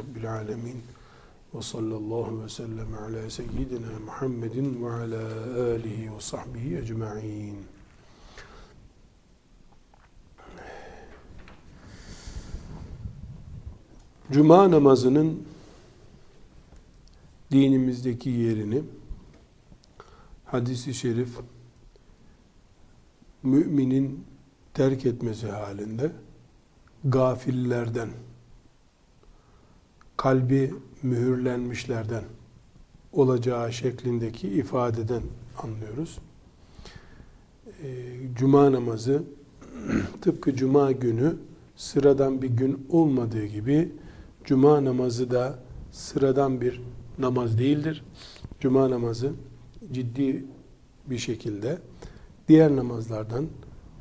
Rabbil alemin. Ve sallallahu ve sellem ala seyyidina Muhammedin ve ala alihi ve sahbihi ecma'in. Cuma namazının dinimizdeki yerini hadisi şerif müminin terk etmesi halinde gafillerden kalbi mühürlenmişlerden olacağı şeklindeki ifadeden anlıyoruz. Cuma namazı tıpkı cuma günü sıradan bir gün olmadığı gibi cuma namazı da sıradan bir namaz değildir. Cuma namazı ciddi bir şekilde diğer namazlardan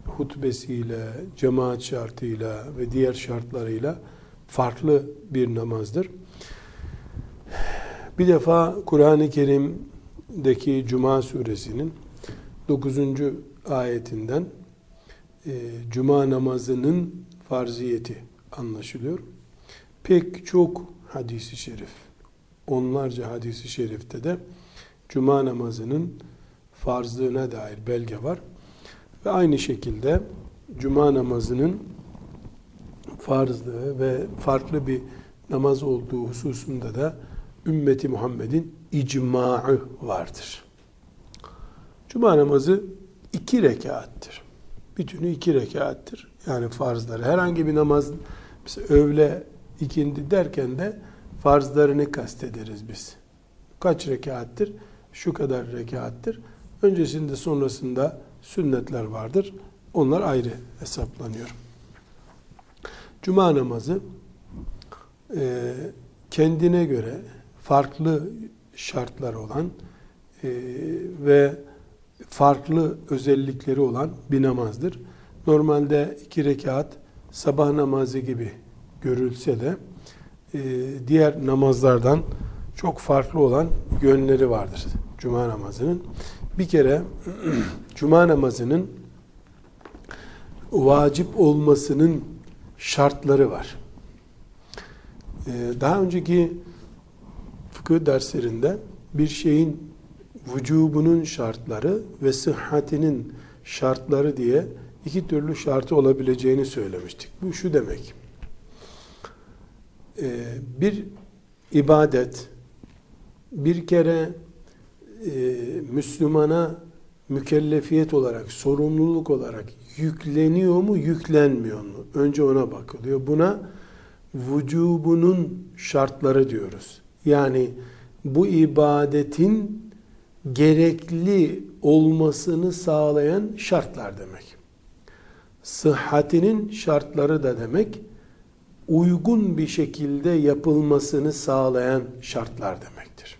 hutbesiyle, cemaat şartıyla ve diğer şartlarıyla farklı bir namazdır. Bir defa Kur'an-ı Kerim'deki Cuma suresinin 9. ayetinden e, Cuma namazının farziyeti anlaşılıyor. Pek çok hadisi şerif, onlarca hadisi şerifte de Cuma namazının farzlığına dair belge var. Ve aynı şekilde Cuma namazının farzlığı ve farklı bir namaz olduğu hususunda da ümmeti Muhammed'in icmaı vardır. Cuma namazı iki rekaattir. Bütünü iki rekaattir. Yani farzları. Herhangi bir namaz, mesela öğle, ikindi derken de farzlarını kastederiz biz. Kaç rekaattir? Şu kadar rekaattir. Öncesinde sonrasında sünnetler vardır. Onlar ayrı hesaplanıyor. Cuma namazı e, kendine göre farklı şartlar olan e, ve farklı özellikleri olan bir namazdır. Normalde iki rekat sabah namazı gibi görülse de e, diğer namazlardan çok farklı olan yönleri vardır Cuma namazının. Bir kere Cuma namazının vacip olmasının şartları var. Ee, daha önceki fıkıh derslerinde bir şeyin vücubunun şartları ve sıhhatinin şartları diye iki türlü şartı olabileceğini söylemiştik. Bu şu demek. Ee, bir ibadet bir kere e, Müslümana mükellefiyet olarak, sorumluluk olarak yükleniyor mu, yüklenmiyor mu? Önce ona bakılıyor. Buna vücubunun şartları diyoruz. Yani bu ibadetin gerekli olmasını sağlayan şartlar demek. Sıhhatinin şartları da demek, uygun bir şekilde yapılmasını sağlayan şartlar demektir.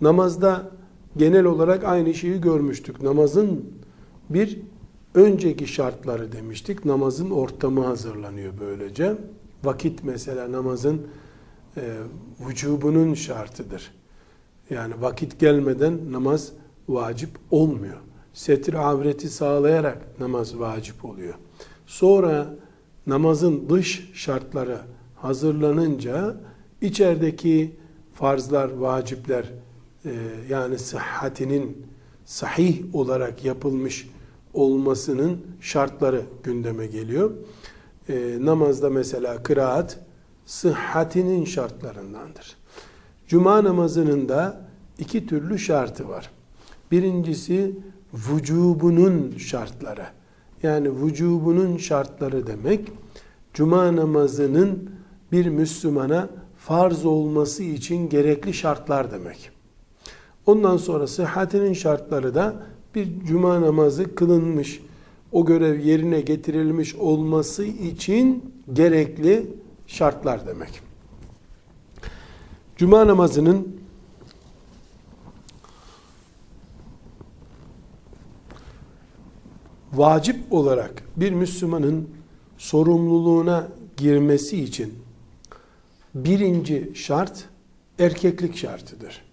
Namazda genel olarak aynı şeyi görmüştük. Namazın bir önceki şartları demiştik. Namazın ortamı hazırlanıyor böylece. Vakit mesela namazın e, vücubunun şartıdır. Yani vakit gelmeden namaz vacip olmuyor. Setir avreti sağlayarak namaz vacip oluyor. Sonra namazın dış şartları hazırlanınca içerideki farzlar, vacipler e, yani sıhhatinin sahih olarak yapılmış olmasının şartları gündeme geliyor. E, namazda mesela kıraat sıhhatinin şartlarındandır. Cuma namazının da iki türlü şartı var. Birincisi vücubunun şartları. Yani vücubunun şartları demek cuma namazının bir Müslümana farz olması için gerekli şartlar demek. Ondan sonra sıhhatinin şartları da bir cuma namazı kılınmış, o görev yerine getirilmiş olması için gerekli şartlar demek. Cuma namazının vacip olarak bir Müslümanın sorumluluğuna girmesi için birinci şart erkeklik şartıdır.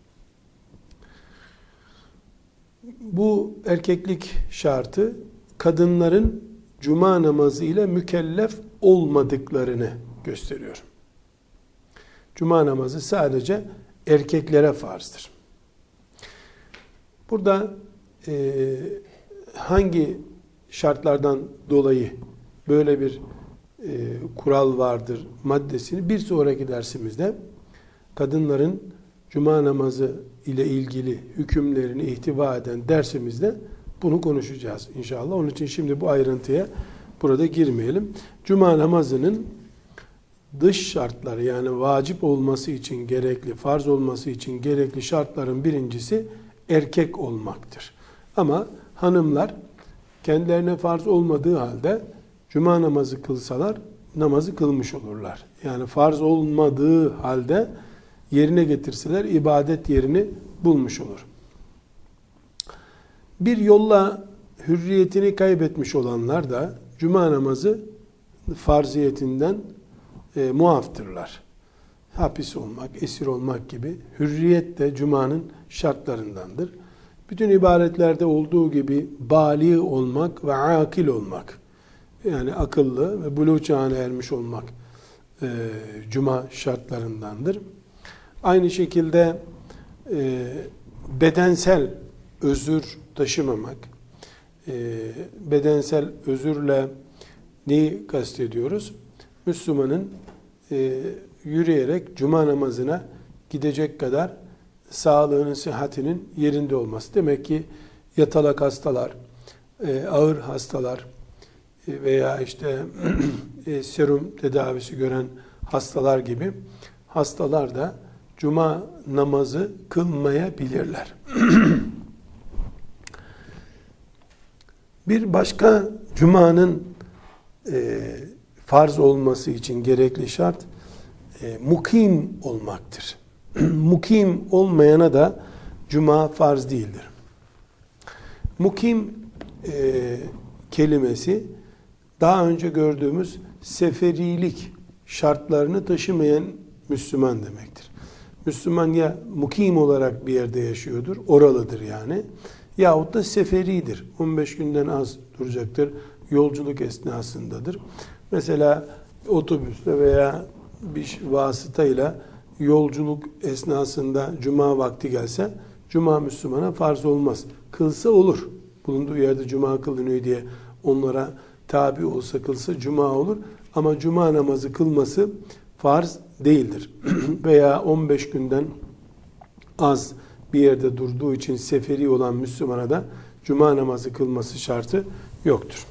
Bu erkeklik şartı kadınların cuma namazı ile mükellef olmadıklarını gösteriyor. Cuma namazı sadece erkeklere farzdır. Burada e, hangi şartlardan dolayı böyle bir e, kural vardır maddesini bir sonraki dersimizde kadınların cuma namazı ile ilgili hükümlerini ihtiva eden dersimizde bunu konuşacağız inşallah. Onun için şimdi bu ayrıntıya burada girmeyelim. Cuma namazının dış şartları yani vacip olması için gerekli, farz olması için gerekli şartların birincisi erkek olmaktır. Ama hanımlar kendilerine farz olmadığı halde cuma namazı kılsalar namazı kılmış olurlar. Yani farz olmadığı halde yerine getirseler ibadet yerini bulmuş olur. Bir yolla hürriyetini kaybetmiş olanlar da cuma namazı farziyetinden e, muaftırlar. Hapis olmak, esir olmak gibi hürriyet de cumanın şartlarındandır. Bütün ibaretlerde olduğu gibi bali olmak ve akil olmak yani akıllı ve buluğ çağına ermiş olmak e, cuma şartlarındandır. Aynı şekilde e, bedensel özür taşımamak, e, bedensel özürle neyi kastediyoruz? Müslümanın e, yürüyerek cuma namazına gidecek kadar sağlığının, sıhhatinin yerinde olması. Demek ki yatalak hastalar, e, ağır hastalar e, veya işte e, serum tedavisi gören hastalar gibi hastalar da cuma namazı kılmayabilirler. Bir başka cumanın e, farz olması için gerekli şart e, mukim olmaktır. mukim olmayana da cuma farz değildir. Mukim e, kelimesi daha önce gördüğümüz seferilik şartlarını taşımayan Müslüman demektir. Müslüman ya mukim olarak bir yerde yaşıyordur, oralıdır yani. Yahut da seferidir. 15 günden az duracaktır. Yolculuk esnasındadır. Mesela otobüste veya bir vasıtayla yolculuk esnasında cuma vakti gelse cuma Müslümana farz olmaz. Kılsa olur. Bulunduğu yerde cuma kılınıyor diye onlara tabi olsa kılsa cuma olur. Ama cuma namazı kılması farz değildir. Veya 15 günden az bir yerde durduğu için seferi olan Müslümana da cuma namazı kılması şartı yoktur.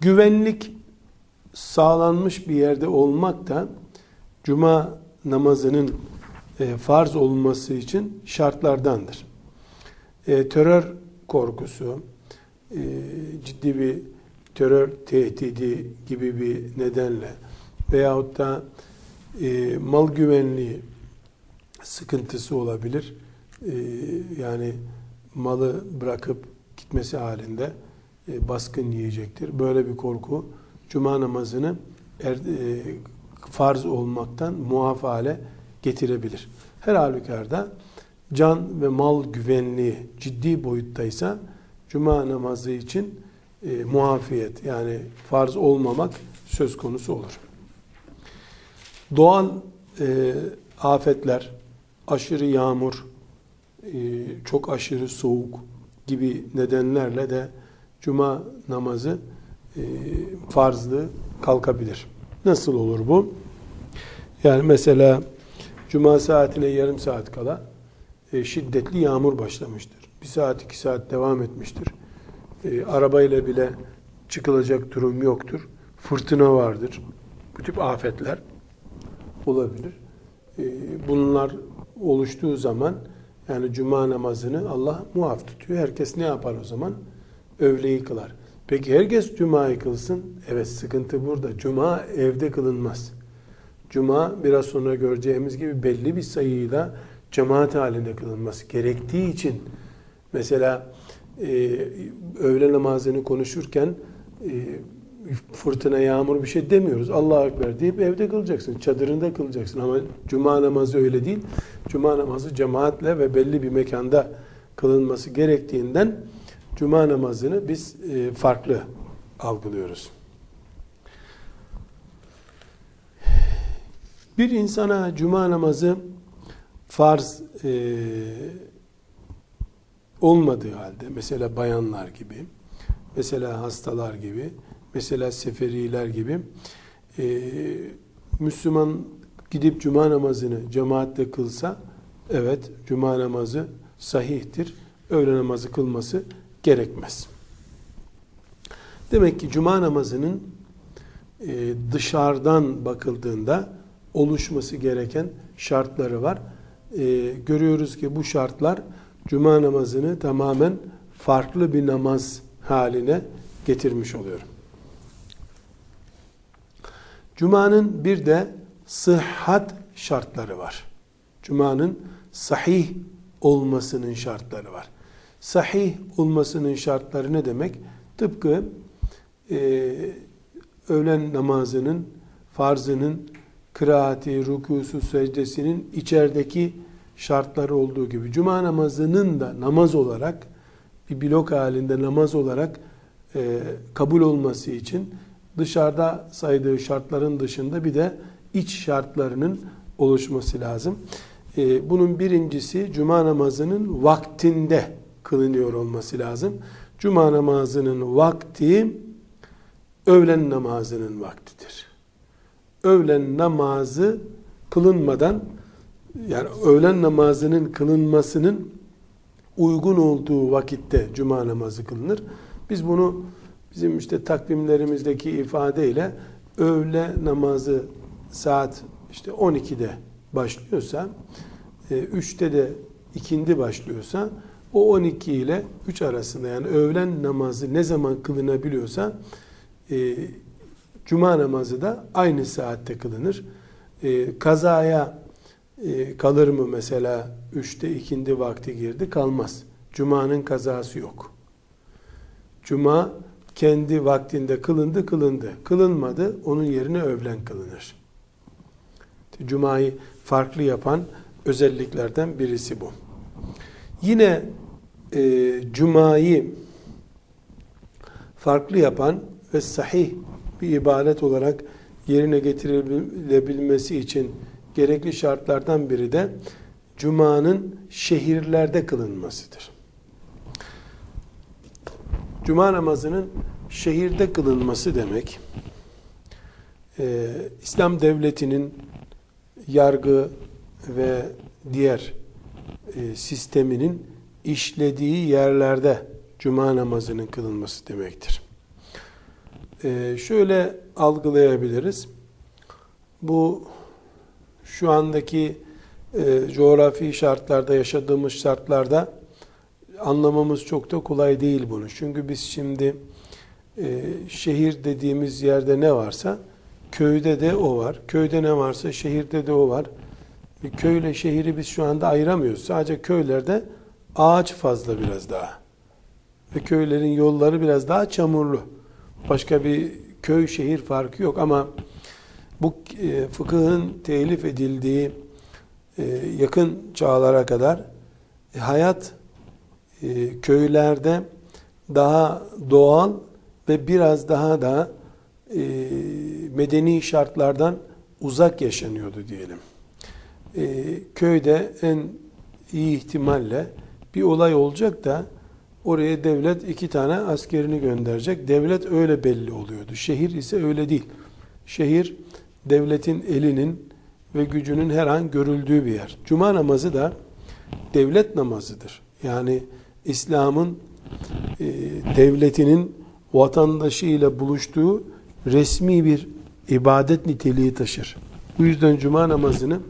Güvenlik sağlanmış bir yerde olmak da cuma namazının e, farz olması için şartlardandır. E, terör korkusu, e, ciddi bir terör tehdidi gibi bir nedenle veyahut da e, mal güvenliği sıkıntısı olabilir. E, yani malı bırakıp gitmesi halinde e, baskın yiyecektir. Böyle bir korku cuma namazını er, e, farz olmaktan muaf hale getirebilir. Her halükarda can ve mal güvenliği ciddi boyuttaysa cuma namazı için e, muafiyet yani farz olmamak söz konusu olur. Doğal e, afetler, aşırı yağmur, e, çok aşırı soğuk gibi nedenlerle de cuma namazı e, farzlığı kalkabilir. Nasıl olur bu? Yani mesela cuma saatine yarım saat kala e, şiddetli yağmur başlamıştır. Bir saat iki saat devam etmiştir. E, arabayla bile çıkılacak durum yoktur. Fırtına vardır. Bu tip afetler olabilir. E, bunlar oluştuğu zaman yani cuma namazını Allah muaf tutuyor. Herkes ne yapar o zaman? Övleyi kılar. Peki herkes cumayı kılsın. Evet sıkıntı burada. Cuma evde kılınmaz. Cuma biraz sonra göreceğimiz gibi belli bir sayıyla cemaat halinde kılınması gerektiği için mesela e, öğle namazını konuşurken e, fırtına, yağmur bir şey demiyoruz. Allahu Ekber deyip evde kılacaksın. Çadırında kılacaksın. Ama cuma namazı öyle değil. Cuma namazı cemaatle ve belli bir mekanda kılınması gerektiğinden cuma namazını biz e, farklı algılıyoruz. Bir insana cuma namazı farz e, olmadığı halde, mesela bayanlar gibi, mesela hastalar gibi, mesela seferiler gibi, e, Müslüman gidip cuma namazını cemaatle kılsa, evet cuma namazı sahihtir, öğle namazı kılması gerekmez. Demek ki cuma namazının e, dışarıdan bakıldığında oluşması gereken şartları var. E, görüyoruz ki bu şartlar cuma namazını tamamen farklı bir namaz haline getirmiş oluyor. Cuma'nın bir de sıhhat şartları var. Cuma'nın sahih olmasının şartları var. Sahih olmasının şartları ne demek? Tıpkı e, öğlen namazının, farzının, kıraati, rükusu, secdesinin içerideki şartları olduğu gibi cuma namazının da namaz olarak bir blok halinde namaz olarak e, kabul olması için dışarıda saydığı şartların dışında bir de iç şartlarının oluşması lazım. E, bunun birincisi cuma namazının vaktinde kılınıyor olması lazım. Cuma namazının vakti öğlen namazının vaktidir. Öğlen namazı kılınmadan yani öğlen namazının kılınmasının uygun olduğu vakitte cuma namazı kılınır. Biz bunu bizim işte takvimlerimizdeki ifadeyle öğle namazı saat işte 12'de başlıyorsa 3'te e, de ikindi başlıyorsa o 12 ile 3 arasında yani öğlen namazı ne zaman kılınabiliyorsa e, cuma namazı da aynı saatte kılınır. E, kazaya e, kalır mı mesela 3'te ikindi vakti girdi kalmaz. Cuma'nın kazası yok. Cuma kendi vaktinde kılındı kılındı. Kılınmadı onun yerine öğlen kılınır. Cuma'yı farklı yapan özelliklerden birisi bu. Yine e, Cuma'yı farklı yapan ve sahih bir ibadet olarak yerine getirilebilmesi için gerekli şartlardan biri de Cuma'nın şehirlerde kılınmasıdır. Cuma namazının şehirde kılınması demek, e, İslam devletinin yargı ve diğer e, sisteminin işlediği yerlerde cuma namazının kılınması demektir. E, şöyle algılayabiliriz. Bu şu andaki e, coğrafi şartlarda, yaşadığımız şartlarda anlamamız çok da kolay değil bunu. Çünkü biz şimdi e, şehir dediğimiz yerde ne varsa köyde de o var. Köyde ne varsa şehirde de o var. E, köyle şehri biz şu anda ayıramıyoruz. Sadece köylerde ağaç fazla biraz daha. Ve köylerin yolları biraz daha çamurlu. Başka bir köy şehir farkı yok ama bu e, fıkıhın telif edildiği e, yakın çağlara kadar e, hayat e, köylerde daha doğal ve biraz daha da e, medeni şartlardan uzak yaşanıyordu diyelim. E, köyde en iyi ihtimalle bir olay olacak da oraya devlet iki tane askerini gönderecek. Devlet öyle belli oluyordu. Şehir ise öyle değil. Şehir devletin elinin ve gücünün her an görüldüğü bir yer. Cuma namazı da devlet namazıdır. Yani İslam'ın e, devletinin vatandaşı ile buluştuğu resmi bir ibadet niteliği taşır. Bu yüzden cuma namazını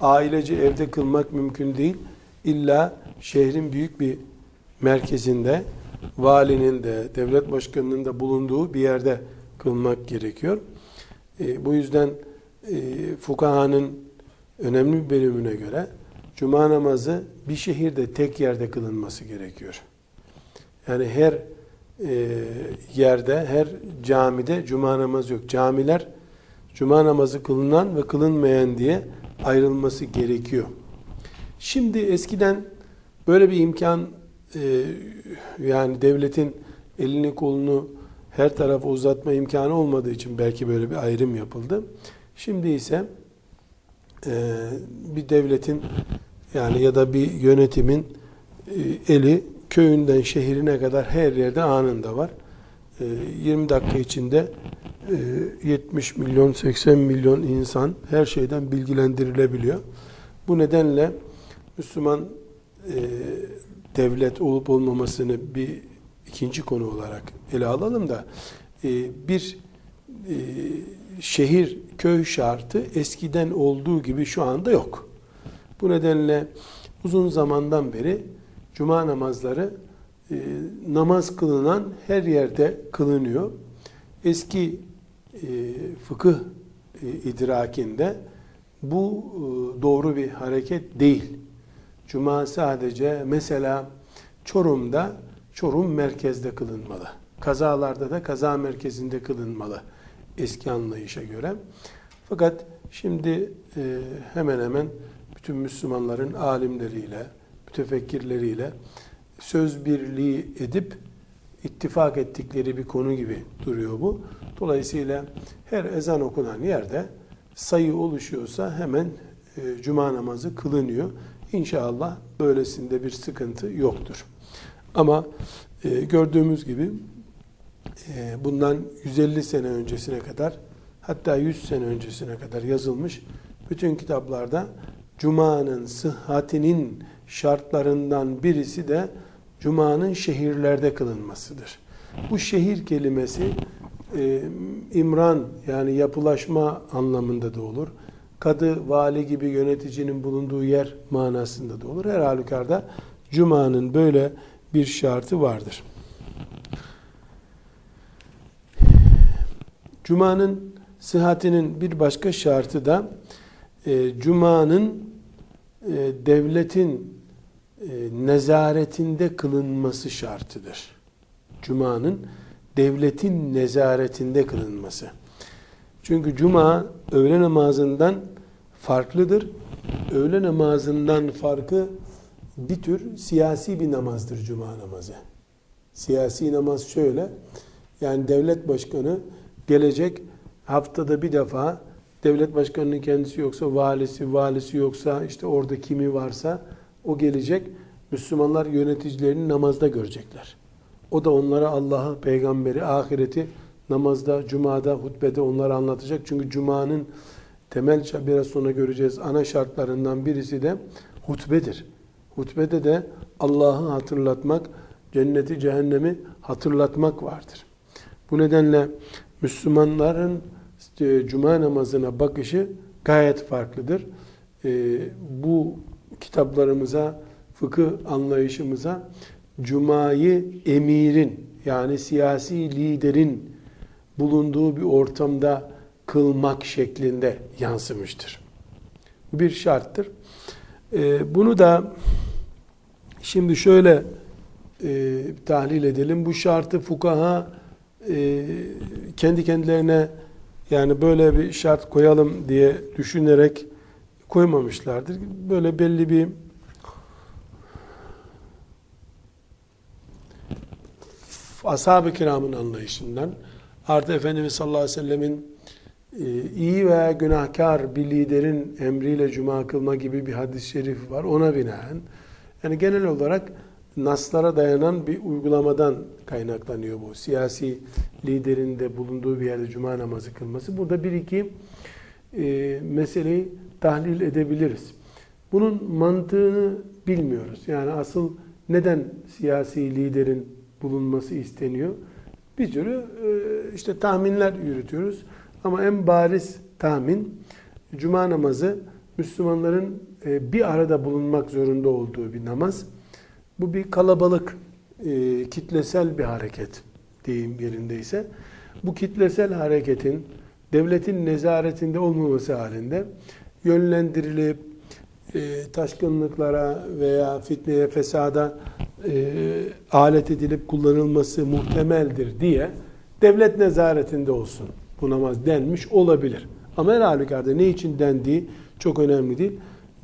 ailece evde kılmak mümkün değil. İlla şehrin büyük bir merkezinde, valinin de, devlet başkanının da bulunduğu bir yerde kılmak gerekiyor. E, bu yüzden e, fukahanın önemli bir bölümüne göre cuma namazı bir şehirde tek yerde kılınması gerekiyor. Yani her e, yerde, her camide cuma namazı yok. Camiler cuma namazı kılınan ve kılınmayan diye ayrılması gerekiyor. Şimdi eskiden böyle bir imkan e, yani devletin elini kolunu her tarafa uzatma imkanı olmadığı için belki böyle bir ayrım yapıldı. Şimdi ise e, bir devletin yani ya da bir yönetimin e, eli köyünden şehrine kadar her yerde anında var. 20 e, dakika içinde 70 milyon 80 milyon insan her şeyden bilgilendirilebiliyor. Bu nedenle Müslüman devlet olup olmamasını bir ikinci konu olarak ele alalım da bir şehir köy şartı eskiden olduğu gibi şu anda yok. Bu nedenle uzun zamandan beri cuma namazları e, namaz kılınan her yerde kılınıyor. Eski e, fıkıh e, idrakinde bu e, doğru bir hareket değil. Cuma sadece mesela Çorum'da Çorum merkezde kılınmalı. Kazalarda da kaza merkezinde kılınmalı eski anlayışa göre. Fakat şimdi e, hemen hemen bütün Müslümanların alimleriyle, mütefekkirleriyle söz birliği edip ittifak ettikleri bir konu gibi duruyor bu. Dolayısıyla her ezan okunan yerde sayı oluşuyorsa hemen e, cuma namazı kılınıyor. İnşallah böylesinde bir sıkıntı yoktur. Ama e, gördüğümüz gibi e, bundan 150 sene öncesine kadar hatta 100 sene öncesine kadar yazılmış bütün kitaplarda Cuma'nın sıhhatinin şartlarından birisi de Cuma'nın şehirlerde kılınmasıdır. Bu şehir kelimesi e, imran yani yapılaşma anlamında da olur. Kadı, vali gibi yöneticinin bulunduğu yer manasında da olur. Her halükarda Cuma'nın böyle bir şartı vardır. Cuma'nın sıhhatinin bir başka şartı da e, Cuma'nın e, devletin e, nezaretinde kılınması şartıdır. Cuma'nın devletin nezaretinde kılınması. Çünkü Cuma öğle namazından farklıdır. Öğle namazından farkı bir tür siyasi bir namazdır Cuma namazı. Siyasi namaz şöyle, yani devlet başkanı gelecek haftada bir defa devlet başkanının kendisi yoksa valisi, valisi yoksa işte orada kimi varsa o gelecek. Müslümanlar yöneticilerini namazda görecekler. O da onlara Allah'ı, peygamberi, ahireti namazda, cumada, hutbede onlara anlatacak. Çünkü cumanın temel biraz sonra göreceğiz ana şartlarından birisi de hutbedir. Hutbede de Allah'ı hatırlatmak, cenneti, cehennemi hatırlatmak vardır. Bu nedenle Müslümanların cuma namazına bakışı gayet farklıdır. E, bu kitaplarımıza, fıkıh anlayışımıza cumayı emirin yani siyasi liderin bulunduğu bir ortamda kılmak şeklinde yansımıştır. Bu bir şarttır. E, bunu da şimdi şöyle tahlil edelim. Bu şartı fukaha kendi kendilerine yani böyle bir şart koyalım diye düşünerek koymamışlardır. Böyle belli bir ashab-ı kiramın anlayışından artı Efendimiz sallallahu aleyhi ve sellemin e, iyi veya günahkar bir liderin emriyle cuma kılma gibi bir hadis-i şerif var. Ona binaen yani genel olarak naslara dayanan bir uygulamadan kaynaklanıyor bu. Siyasi liderin de bulunduğu bir yerde cuma namazı kılması. Burada bir iki e, meseleyi tahlil edebiliriz. Bunun mantığını bilmiyoruz. Yani asıl neden siyasi liderin bulunması isteniyor? Bir sürü e, işte tahminler yürütüyoruz. Ama en bariz tahmin cuma namazı Müslümanların e, bir arada bulunmak zorunda olduğu bir namaz. Bu bir kalabalık, e, kitlesel bir hareket deyim yerindeyse. Bu kitlesel hareketin devletin nezaretinde olmaması halinde yönlendirilip e, taşkınlıklara veya fitneye, fesada e, alet edilip kullanılması muhtemeldir diye devlet nezaretinde olsun bu namaz denmiş olabilir. Ama her halükarda ne için dendiği çok önemli değil.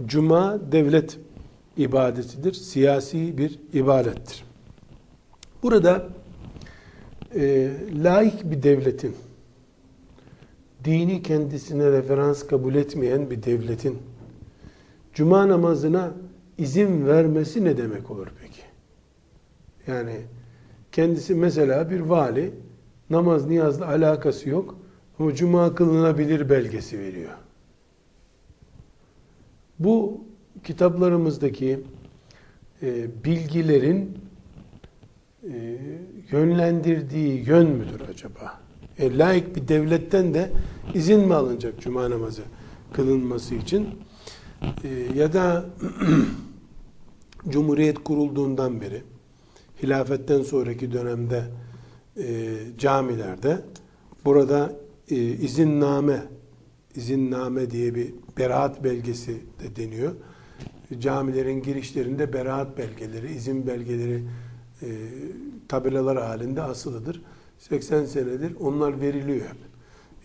Cuma devlet ibadetidir. Siyasi bir ibadettir. Burada e, laik bir devletin dini kendisine referans kabul etmeyen bir devletin cuma namazına izin vermesi ne demek olur peki? Yani kendisi mesela bir vali namaz niyazla alakası yok ama cuma kılınabilir belgesi veriyor. Bu kitaplarımızdaki e, bilgilerin e, yönlendirdiği yön müdür acaba? E, laik bir devletten de izin mi alınacak cuma namazı kılınması için? E, ya da Cumhuriyet kurulduğundan beri hilafetten sonraki dönemde e, camilerde burada e, izinname izinname diye bir beraat belgesi de deniyor. Camilerin girişlerinde beraat belgeleri, izin belgeleri e, tabelalar halinde asılıdır. 80 senedir onlar veriliyor hep.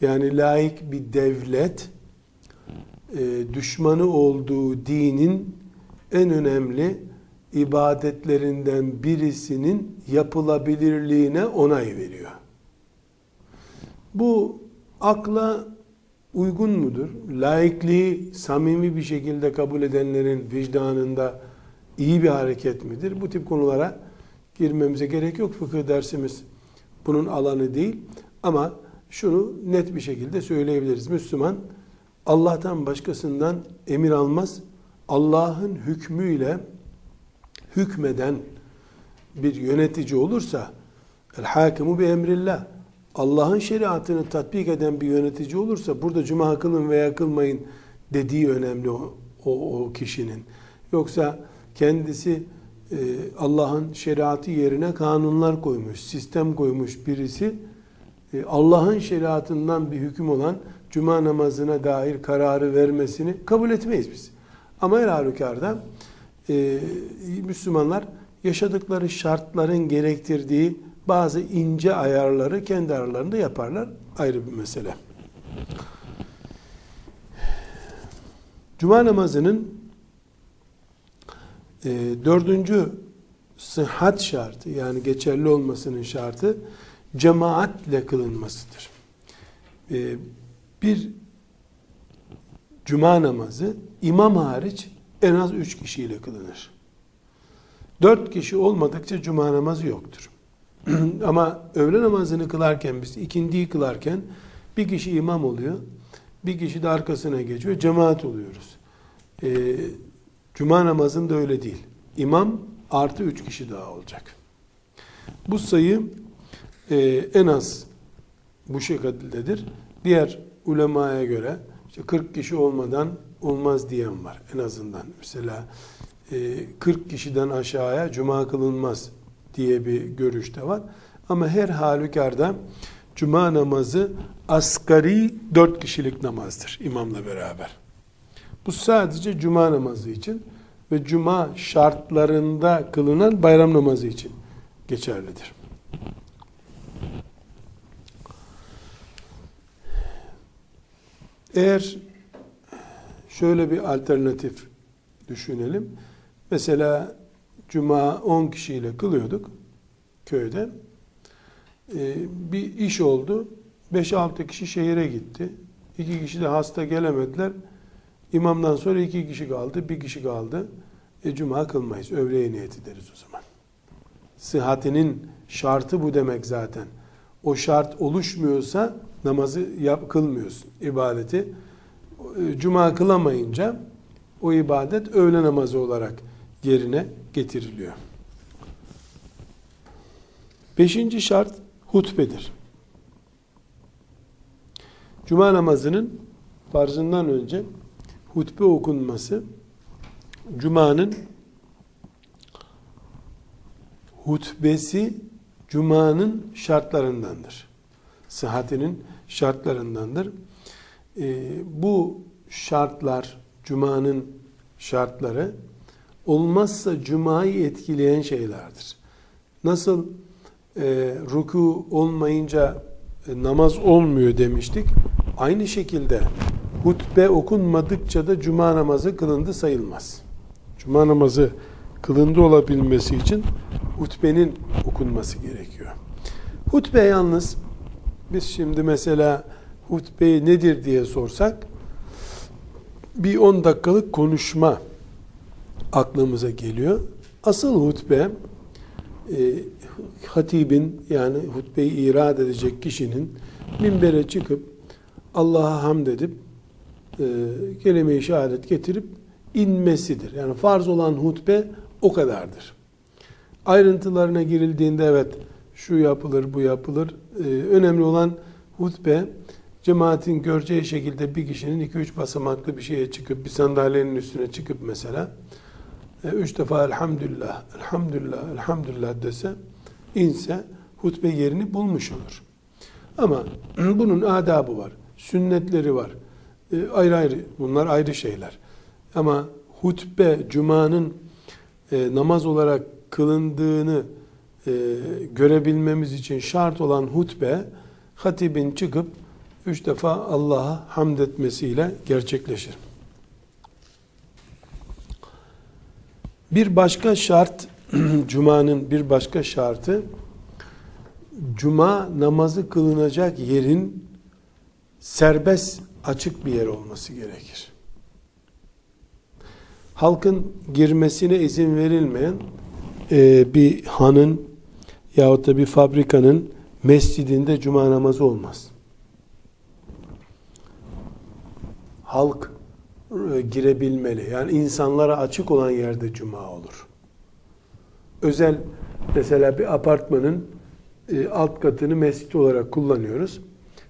Yani laik bir devlet e, düşmanı olduğu dinin en önemli ibadetlerinden birisinin yapılabilirliğine onay veriyor. Bu akla uygun mudur? Laikliği samimi bir şekilde kabul edenlerin vicdanında iyi bir hareket midir? Bu tip konulara girmemize gerek yok. Fıkıh dersimiz bunun alanı değil. Ama şunu net bir şekilde söyleyebiliriz. Müslüman Allah'tan başkasından emir almaz. Allah'ın hükmüyle hükmeden bir yönetici olursa el hakimu bi emrillah Allah'ın şeriatını tatbik eden bir yönetici olursa burada cuma kılın veya kılmayın dediği önemli o, o, o kişinin. Yoksa kendisi e, Allah'ın şeriatı yerine kanunlar koymuş, sistem koymuş birisi e, Allah'ın şeriatından bir hüküm olan cuma namazına dair kararı vermesini kabul etmeyiz biz. Ama her halükarda e, Müslümanlar yaşadıkları şartların gerektirdiği bazı ince ayarları kendi aralarında yaparlar. Ayrı bir mesele. Cuma namazının e, dördüncü sıhhat şartı yani geçerli olmasının şartı cemaatle kılınmasıdır. E, bir cuma namazı imam hariç en az üç kişiyle kılınır. Dört kişi olmadıkça cuma namazı yoktur. Ama öğle namazını kılarken biz ikindiyi kılarken bir kişi imam oluyor. Bir kişi de arkasına geçiyor. Cemaat oluyoruz. Ee, Cuma namazında öyle değil. İmam artı üç kişi daha olacak. Bu sayı e, en az bu şekildedir. Diğer ulemaya göre işte 40 kişi olmadan olmaz diyen var en azından. Mesela e, 40 kişiden aşağıya cuma kılınmaz diye bir görüş de var. Ama her halükarda cuma namazı asgari 4 kişilik namazdır imamla beraber. Bu sadece cuma namazı için ve cuma şartlarında kılınan bayram namazı için geçerlidir. Eğer şöyle bir alternatif düşünelim. Mesela cuma 10 kişiyle kılıyorduk köyde. Ee, bir iş oldu. 5-6 kişi şehire gitti. 2 kişi de hasta gelemediler. İmamdan sonra 2 kişi kaldı. Bir kişi kaldı. E, cuma kılmayız. Öğleye niyet ederiz o zaman. Sıhhatinin şartı bu demek zaten. O şart oluşmuyorsa namazı yap, kılmıyorsun. ibadeti. E, cuma kılamayınca o ibadet öğle namazı olarak yerine getiriliyor. Beşinci şart hutbedir. Cuma namazının farzından önce hutbe okunması Cuma'nın hutbesi Cuma'nın şartlarındandır. Sıhhatinin şartlarındandır. Ee, bu şartlar, Cuma'nın şartları olmazsa Cuma'yı etkileyen şeylerdir. Nasıl e, ruku olmayınca e, namaz olmuyor demiştik. Aynı şekilde hutbe okunmadıkça da cuma namazı kılındı sayılmaz. Cuma namazı kılındı olabilmesi için hutbenin okunması gerekiyor. Hutbe yalnız biz şimdi mesela hutbe nedir diye sorsak bir 10 dakikalık konuşma aklımıza geliyor. Asıl hutbe e, hatibin yani hutbeyi irad edecek kişinin minbere çıkıp Allah'a hamd edip e, kelime-i şehadet getirip inmesidir. Yani farz olan hutbe o kadardır. Ayrıntılarına girildiğinde evet şu yapılır bu yapılır. E, önemli olan hutbe cemaatin göreceği şekilde bir kişinin 2-3 basamaklı bir şeye çıkıp bir sandalyenin üstüne çıkıp mesela e, üç defa elhamdülillah, elhamdülillah, elhamdülillah dese inse hutbe yerini bulmuş olur. Ama bunun adabı var, sünnetleri var. E, ayrı ayrı, bunlar ayrı şeyler. Ama hutbe, cumanın e, namaz olarak kılındığını e, görebilmemiz için şart olan hutbe, hatibin çıkıp üç defa Allah'a hamd etmesiyle gerçekleşir. Bir başka şart, Cuma'nın bir başka şartı, Cuma namazı kılınacak yerin serbest açık bir yer olması gerekir. Halkın girmesine izin verilmeyen e, bir hanın yahut da bir fabrikanın mescidinde cuma namazı olmaz. Halk girebilmeli. Yani insanlara açık olan yerde cuma olur. Özel mesela bir apartmanın e, alt katını mescit olarak kullanıyoruz.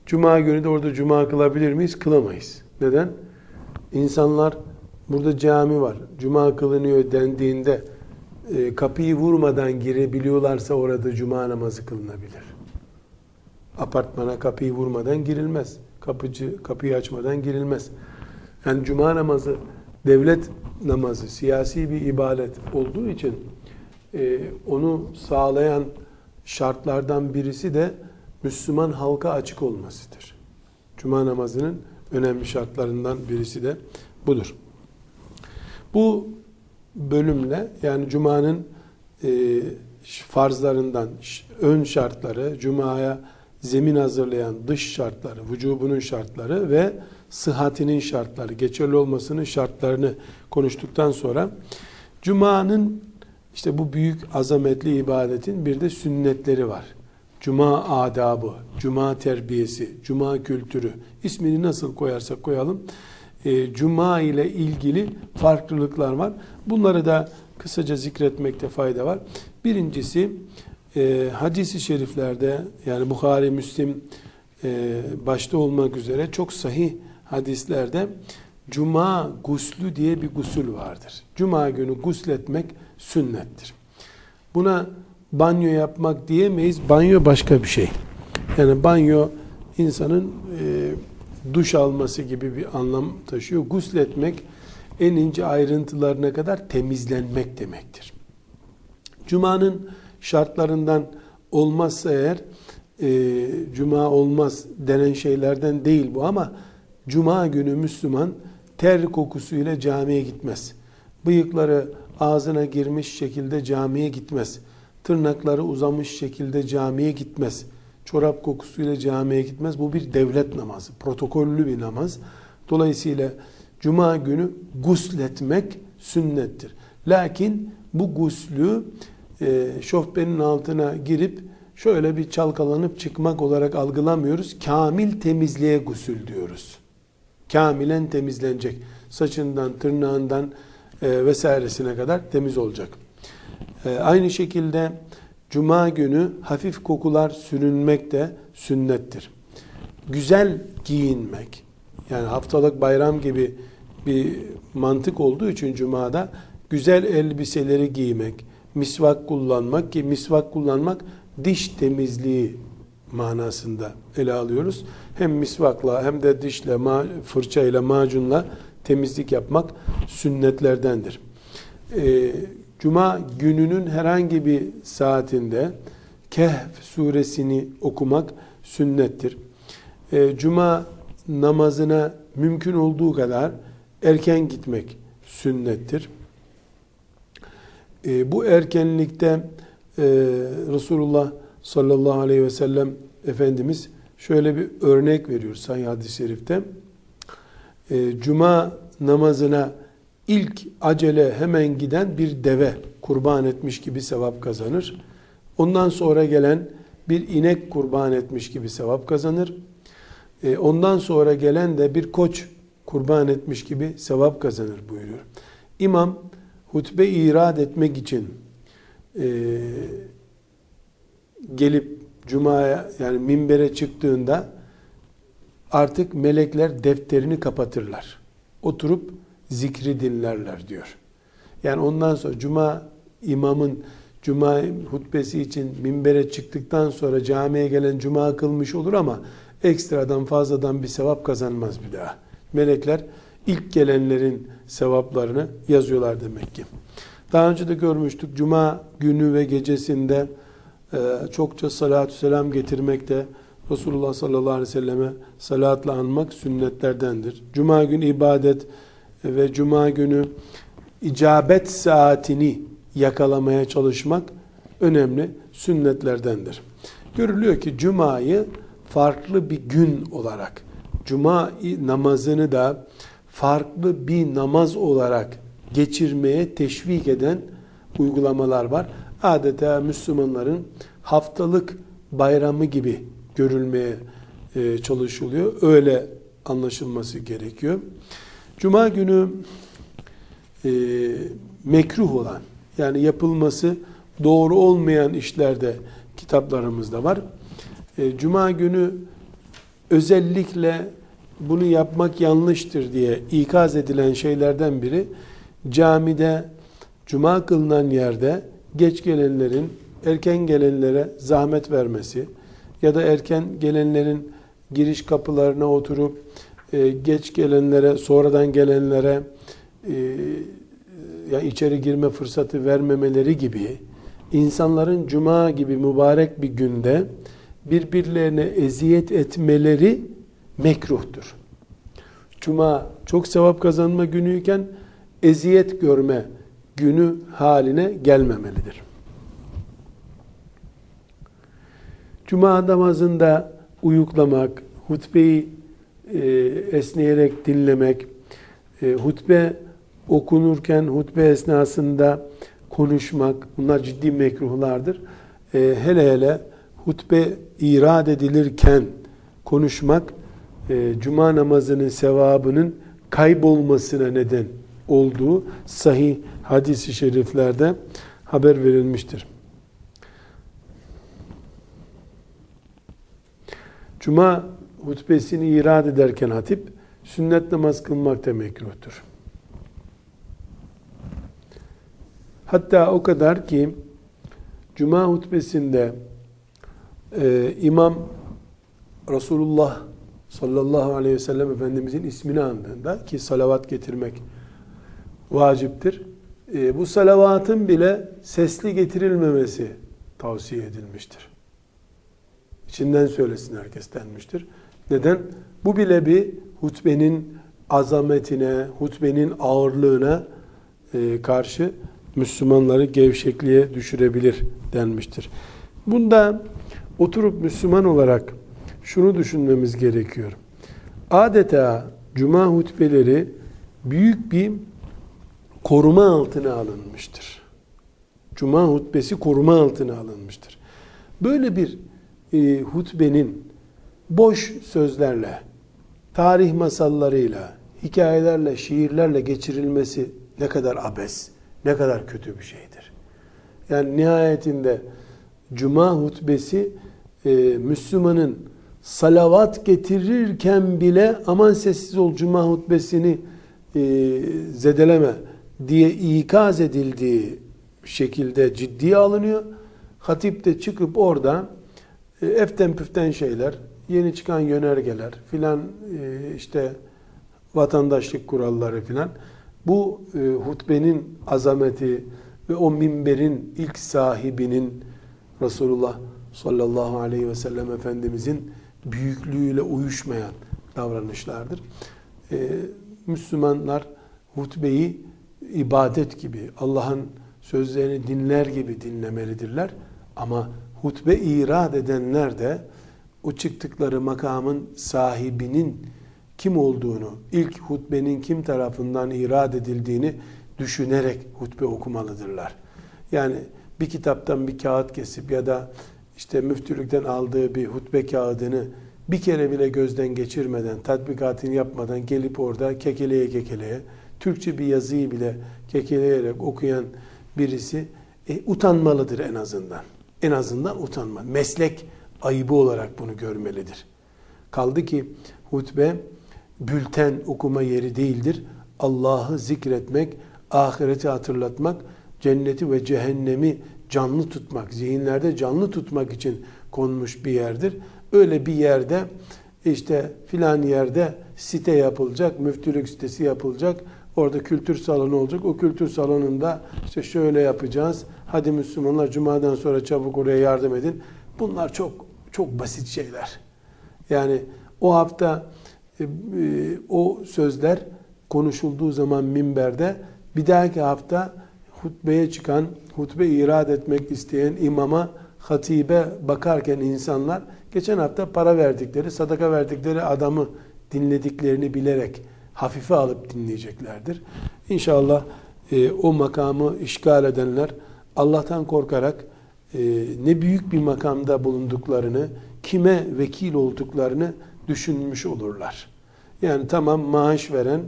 Cuma günü de orada cuma kılabilir miyiz? Kılamayız. Neden? İnsanlar burada cami var. Cuma kılınıyor dendiğinde e, kapıyı vurmadan girebiliyorlarsa orada cuma namazı kılınabilir. Apartmana kapıyı vurmadan girilmez. Kapıcı kapıyı açmadan girilmez. Yani cuma namazı devlet namazı, siyasi bir ibadet olduğu için e, onu sağlayan şartlardan birisi de Müslüman halka açık olmasıdır. Cuma namazının önemli şartlarından birisi de budur. Bu bölümle yani Cuma'nın e, farzlarından ön şartları, Cuma'ya zemin hazırlayan dış şartları, vücubunun şartları ve sıhhatinin şartları, geçerli olmasının şartlarını konuştuktan sonra Cuma'nın işte bu büyük azametli ibadetin bir de sünnetleri var. Cuma adabı, cuma terbiyesi, cuma kültürü ismini nasıl koyarsak koyalım e, cuma ile ilgili farklılıklar var. Bunları da kısaca zikretmekte fayda var. Birincisi e, hadisi şeriflerde yani Bukhari, Müslim e, başta olmak üzere çok sahih hadislerde Cuma guslü diye bir gusül vardır. Cuma günü gusletmek sünnettir. Buna banyo yapmak diyemeyiz. Banyo başka bir şey. Yani banyo insanın e, duş alması gibi bir anlam taşıyor. Gusletmek en ince ayrıntılarına kadar temizlenmek demektir. Cuma'nın şartlarından olmazsa eğer e, Cuma olmaz denen şeylerden değil bu ama Cuma günü Müslüman ter kokusuyla camiye gitmez. Bıyıkları ağzına girmiş şekilde camiye gitmez. Tırnakları uzamış şekilde camiye gitmez. Çorap kokusuyla camiye gitmez. Bu bir devlet namazı, protokollü bir namaz. Dolayısıyla cuma günü gusletmek sünnettir. Lakin bu guslü e, şofbenin altına girip şöyle bir çalkalanıp çıkmak olarak algılamıyoruz. Kamil temizliğe gusül diyoruz kamilen temizlenecek. Saçından, tırnağından e, vesairesine kadar temiz olacak. E, aynı şekilde cuma günü hafif kokular sürünmek de sünnettir. Güzel giyinmek, yani haftalık bayram gibi bir mantık olduğu için cumada güzel elbiseleri giymek, misvak kullanmak ki misvak kullanmak diş temizliği manasında ele alıyoruz. Hem misvakla hem de dişle, fırçayla, macunla temizlik yapmak sünnetlerdendir. Ee, Cuma gününün herhangi bir saatinde Kehf suresini okumak sünnettir. Ee, Cuma namazına mümkün olduğu kadar erken gitmek sünnettir. Ee, bu erkenlikte e, Resulullah sallallahu aleyhi ve sellem Efendimiz şöyle bir örnek veriyor Sahih hadis-i şerifte. E, Cuma namazına ilk acele hemen giden bir deve kurban etmiş gibi sevap kazanır. Ondan sonra gelen bir inek kurban etmiş gibi sevap kazanır. E, ondan sonra gelen de bir koç kurban etmiş gibi sevap kazanır buyuruyor. İmam hutbe irad etmek için e, gelip cumaya yani minbere çıktığında artık melekler defterini kapatırlar. Oturup zikri dinlerler diyor. Yani ondan sonra cuma imamın cuma hutbesi için minbere çıktıktan sonra camiye gelen cuma kılmış olur ama ekstradan fazladan bir sevap kazanmaz bir daha. Melekler ilk gelenlerin sevaplarını yazıyorlar demek ki. Daha önce de görmüştük. Cuma günü ve gecesinde çokça salatü selam getirmekte Resulullah sallallahu aleyhi ve selleme salatla anmak sünnetlerdendir. Cuma günü ibadet ve cuma günü icabet saatini yakalamaya çalışmak önemli sünnetlerdendir. Görülüyor ki cumayı farklı bir gün olarak, cuma namazını da farklı bir namaz olarak geçirmeye teşvik eden uygulamalar var. Adeta Müslümanların haftalık bayramı gibi görülmeye e, çalışılıyor. Öyle anlaşılması gerekiyor. Cuma günü e, mekruh olan yani yapılması doğru olmayan işlerde kitaplarımızda var. E, Cuma günü özellikle bunu yapmak yanlıştır diye ikaz edilen şeylerden biri camide cuma kılınan yerde geç gelenlerin erken gelenlere zahmet vermesi ya da erken gelenlerin giriş kapılarına oturup e, geç gelenlere sonradan gelenlere e, ya içeri girme fırsatı vermemeleri gibi insanların cuma gibi mübarek bir günde birbirlerine eziyet etmeleri mekruhtur. Cuma çok sevap kazanma günüyken eziyet görme günü haline gelmemelidir. Cuma namazında uyuklamak, hutbeyi e, esneyerek dinlemek, e, hutbe okunurken hutbe esnasında konuşmak, bunlar ciddi mekruhlardır. E, hele hele hutbe irad edilirken konuşmak, e, cuma namazının sevabının kaybolmasına neden olduğu sahih hadisi şeriflerde haber verilmiştir. Cuma hutbesini irad ederken hatip sünnet namaz kılmak da mekruhtur. Hatta o kadar ki Cuma hutbesinde e, imam Resulullah sallallahu aleyhi ve sellem Efendimizin ismini andığında ki salavat getirmek vaciptir. E, bu salavatın bile sesli getirilmemesi tavsiye edilmiştir. İçinden söylesin herkes denmiştir. Neden? Bu bile bir hutbenin azametine, hutbenin ağırlığına e, karşı Müslümanları gevşekliğe düşürebilir denmiştir. Bunda oturup Müslüman olarak şunu düşünmemiz gerekiyor. Adeta cuma hutbeleri büyük bir koruma altına alınmıştır. Cuma hutbesi koruma altına alınmıştır. Böyle bir e, hutbenin boş sözlerle, tarih masallarıyla, hikayelerle, şiirlerle geçirilmesi ne kadar abes, ne kadar kötü bir şeydir. Yani nihayetinde cuma hutbesi e, Müslümanın salavat getirirken bile aman sessiz ol cuma hutbesini e, zedeleme diye ikaz edildiği şekilde ciddiye alınıyor. Hatip de çıkıp orada e, eften püften şeyler, yeni çıkan yönergeler filan e, işte vatandaşlık kuralları filan bu e, hutbenin azameti ve o minberin ilk sahibinin Resulullah sallallahu aleyhi ve sellem Efendimizin büyüklüğüyle uyuşmayan davranışlardır. Müslümanlar hutbeyi ibadet gibi, Allah'ın sözlerini dinler gibi dinlemelidirler. Ama hutbe irad edenler de o çıktıkları makamın sahibinin kim olduğunu, ilk hutbenin kim tarafından irad edildiğini düşünerek hutbe okumalıdırlar. Yani bir kitaptan bir kağıt kesip ya da işte müftülükten aldığı bir hutbe kağıdını bir kere bile gözden geçirmeden, tatbikatını yapmadan gelip orada kekeleye kekeleye, Türkçe bir yazıyı bile kekeleyerek okuyan birisi e, utanmalıdır en azından. En azından utanma. Meslek ayıbı olarak bunu görmelidir. Kaldı ki hutbe bülten okuma yeri değildir. Allah'ı zikretmek, ahireti hatırlatmak, cenneti ve cehennemi canlı tutmak, zihinlerde canlı tutmak için konmuş bir yerdir. Öyle bir yerde işte filan yerde site yapılacak, müftülük sitesi yapılacak, orada kültür salonu olacak. O kültür salonunda işte şöyle yapacağız. Hadi Müslümanlar cumadan sonra çabuk oraya yardım edin. Bunlar çok çok basit şeyler. Yani o hafta e, e, o sözler konuşulduğu zaman minberde bir dahaki hafta hutbeye çıkan, hutbe irad etmek isteyen imama, hatibe bakarken insanlar geçen hafta para verdikleri, sadaka verdikleri adamı dinlediklerini bilerek hafife alıp dinleyeceklerdir. İnşallah e, o makamı işgal edenler Allah'tan korkarak e, ne büyük bir makamda bulunduklarını, kime vekil olduklarını düşünmüş olurlar. Yani tamam maaş veren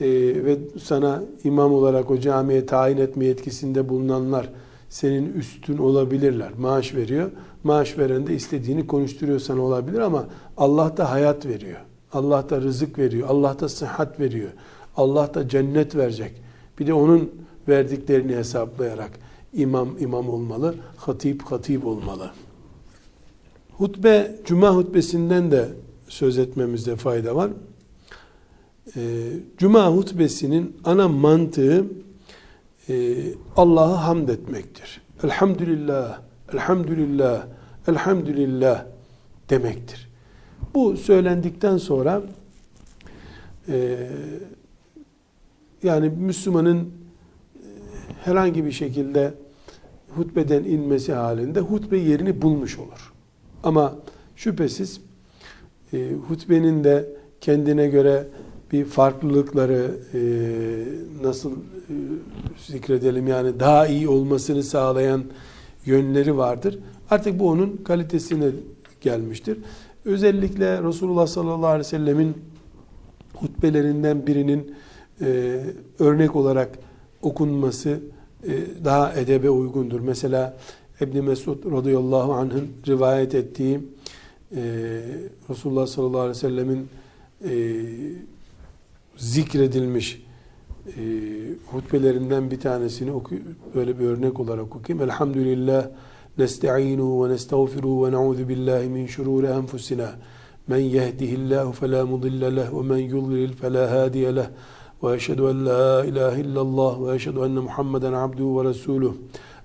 e, ve sana imam olarak o camiye tayin etme yetkisinde bulunanlar senin üstün olabilirler. Maaş veriyor. Maaş veren de istediğini konuşturuyor olabilir ama Allah da hayat veriyor. Allah da rızık veriyor. Allah da sıhhat veriyor. Allah da cennet verecek. Bir de onun verdiklerini hesaplayarak imam imam olmalı, hatip hatip olmalı. Hutbe, cuma hutbesinden de söz etmemizde fayda var. Ee, cuma hutbesinin ana mantığı e, Allah'a hamd etmektir. Elhamdülillah, elhamdülillah, elhamdülillah demektir. Bu söylendikten sonra e, yani Müslümanın e, herhangi bir şekilde hutbeden inmesi halinde hutbe yerini bulmuş olur. Ama şüphesiz e, hutbenin de kendine göre bir farklılıkları e, nasıl e, zikredelim yani daha iyi olmasını sağlayan yönleri vardır. Artık bu onun kalitesine gelmiştir. Özellikle Resulullah sallallahu aleyhi ve sellemin hutbelerinden birinin e, örnek olarak okunması e, daha edebe uygundur. Mesela İbn Mesud radıyallahu anh'ın rivayet ettiği e, Resulullah sallallahu aleyhi ve sellemin e, zikredilmiş e, hutbelerinden bir tanesini oku, böyle bir örnek olarak okuyayım. Elhamdülillah نستعينه ونستغفره ونعوذ بالله من شرور أنفسنا. من يهده الله فلا مضل له ومن يضلل فلا هادي له. وأشهد أن لا إله إلا الله وأشهد أن محمدا عبده ورسوله.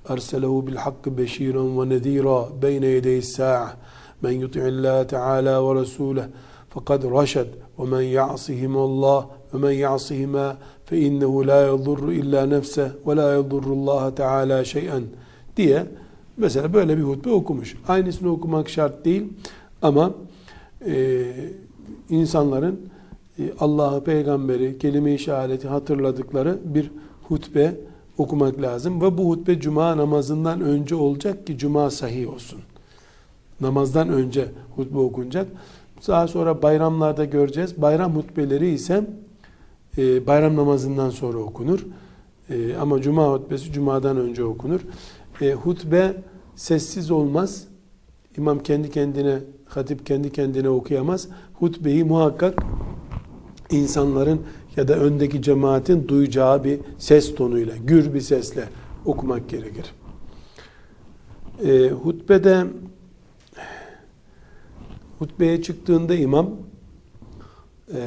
أرسله بالحق بشيرا ونذيرا بين يدي الساعة. من يطع الله تعالى ورسوله فقد رشد ومن يعصهما الله ومن يعصهما فإنه لا يضر إلا نفسه ولا يضر الله تعالى شيئا. diye mesela böyle bir hutbe okumuş. Aynısını okumak şart değil ama e, insanların e, Allah'ı, peygamberi, kelime-i şehadeti hatırladıkları bir hutbe okumak lazım. Ve bu hutbe cuma namazından önce olacak ki cuma sahih olsun. Namazdan önce hutbe okunacak. Daha sonra bayramlarda göreceğiz. Bayram hutbeleri ise e, bayram namazından sonra okunur. E, ama cuma hutbesi cumadan önce okunur. E, hutbe sessiz olmaz. İmam kendi kendine, hatip kendi kendine okuyamaz. Hutbeyi muhakkak insanların ya da öndeki cemaatin duyacağı bir ses tonuyla, gür bir sesle okumak gerekir. E, hutbede hutbeye çıktığında imam e,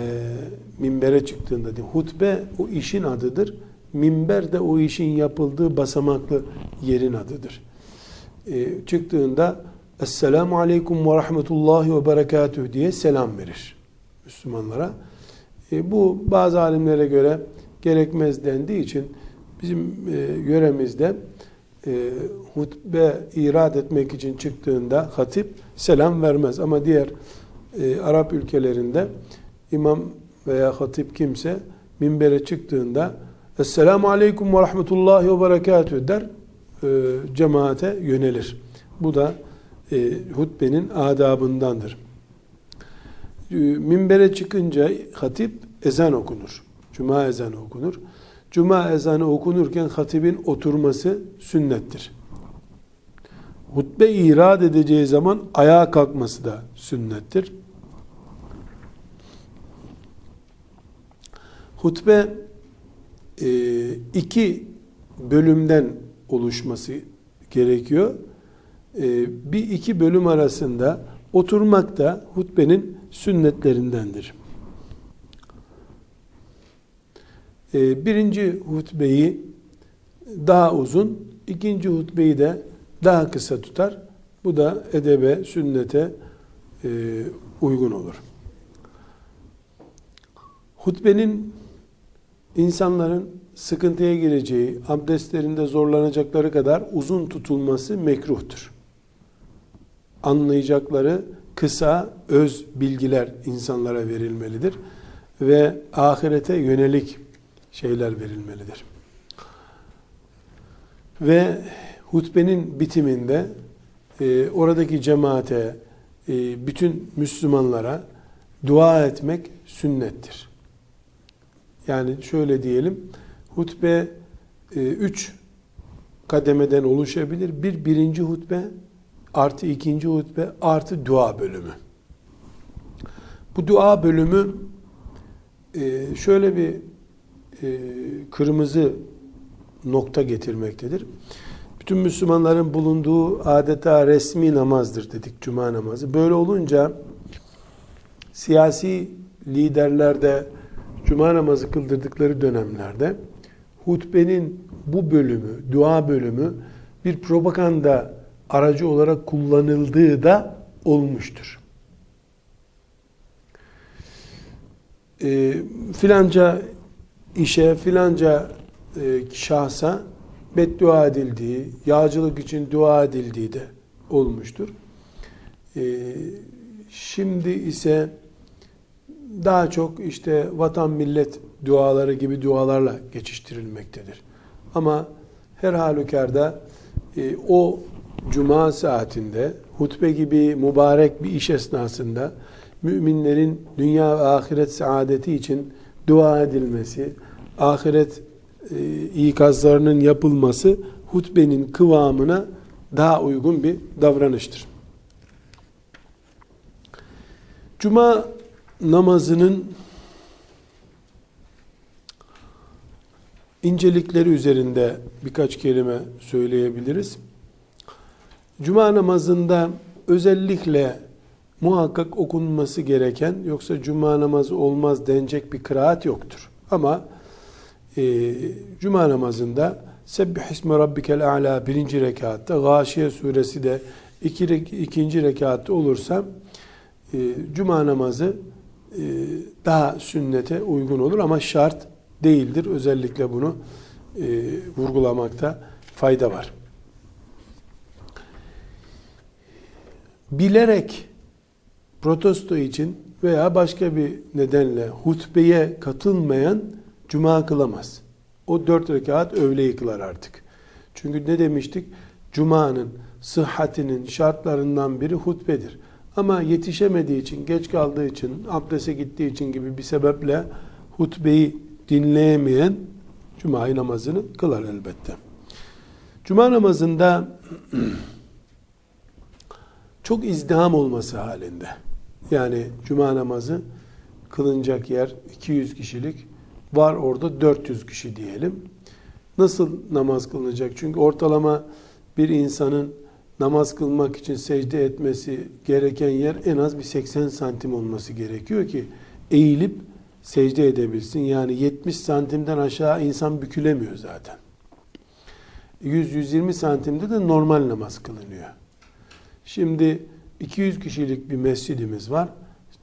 minbere çıktığında hutbe o işin adıdır. Minber de o işin yapıldığı basamaklı yerin adıdır. E, çıktığında Esselamu Aleyküm ve Rahmetullahi ve Berekatüh diye selam verir Müslümanlara. E, bu bazı alimlere göre gerekmez dendiği için bizim e, yöremizde e, hutbe irad etmek için çıktığında hatip selam vermez. Ama diğer e, Arap ülkelerinde imam veya hatip kimse minbere çıktığında Esselamu Aleyküm ve Rahmetullahi ve Berekatüh der e, cemaate yönelir. Bu da e, hutbenin adabındandır. E, minbere çıkınca hatip ezan okunur. Cuma ezanı okunur. Cuma ezanı okunurken hatibin oturması sünnettir. Hutbe irad edeceği zaman ayağa kalkması da sünnettir. Hutbe iki bölümden oluşması gerekiyor. E, bir iki bölüm arasında oturmak da hutbenin sünnetlerindendir. E, birinci hutbeyi daha uzun, ikinci hutbeyi de daha kısa tutar. Bu da edebe, sünnete uygun olur. Hutbenin insanların sıkıntıya gireceği, abdestlerinde zorlanacakları kadar uzun tutulması mekruhtur. Anlayacakları kısa, öz bilgiler insanlara verilmelidir ve ahirete yönelik şeyler verilmelidir. Ve hutbenin bitiminde e, oradaki cemaate, e, bütün Müslümanlara dua etmek sünnettir. Yani şöyle diyelim, hutbe e, üç kademeden oluşabilir. Bir birinci hutbe, artı ikinci hutbe, artı dua bölümü. Bu dua bölümü e, şöyle bir e, kırmızı nokta getirmektedir. Bütün Müslümanların bulunduğu adeta resmi namazdır dedik cuma namazı. Böyle olunca siyasi liderlerde cuma namazı kıldırdıkları dönemlerde hutbenin bu bölümü, dua bölümü bir propaganda aracı olarak kullanıldığı da olmuştur. E, filanca işe, filanca e, şahsa beddua edildiği, yağcılık için dua edildiği de olmuştur. E, şimdi ise daha çok işte vatan millet duaları gibi dualarla geçiştirilmektedir. Ama her halükarda e, o cuma saatinde hutbe gibi mübarek bir iş esnasında müminlerin dünya ve ahiret saadeti için dua edilmesi, ahiret e, ikazlarının yapılması hutbenin kıvamına daha uygun bir davranıştır. Cuma namazının incelikleri üzerinde birkaç kelime söyleyebiliriz. Cuma namazında özellikle muhakkak okunması gereken yoksa cuma namazı olmaz denecek bir kıraat yoktur. Ama e, cuma namazında Sebbih ismi rabbikel a'la birinci rekatta, Gâşiye suresi de iki, ikinci rekatta olursa e, cuma namazı daha sünnete uygun olur ama şart değildir. Özellikle bunu e, vurgulamakta fayda var. Bilerek protesto için veya başka bir nedenle hutbeye katılmayan cuma kılamaz. O dört rekat öğleyi kılar artık. Çünkü ne demiştik? Cuma'nın sıhhatinin şartlarından biri hutbedir. Ama yetişemediği için, geç kaldığı için, abdese gittiği için gibi bir sebeple hutbeyi dinleyemeyen cuma namazını kılar elbette. Cuma namazında çok izdiham olması halinde yani cuma namazı kılınacak yer 200 kişilik var orada 400 kişi diyelim. Nasıl namaz kılınacak? Çünkü ortalama bir insanın namaz kılmak için secde etmesi gereken yer en az bir 80 santim olması gerekiyor ki eğilip secde edebilsin. Yani 70 santimden aşağı insan bükülemiyor zaten. 100-120 santimde de normal namaz kılınıyor. Şimdi 200 kişilik bir mescidimiz var.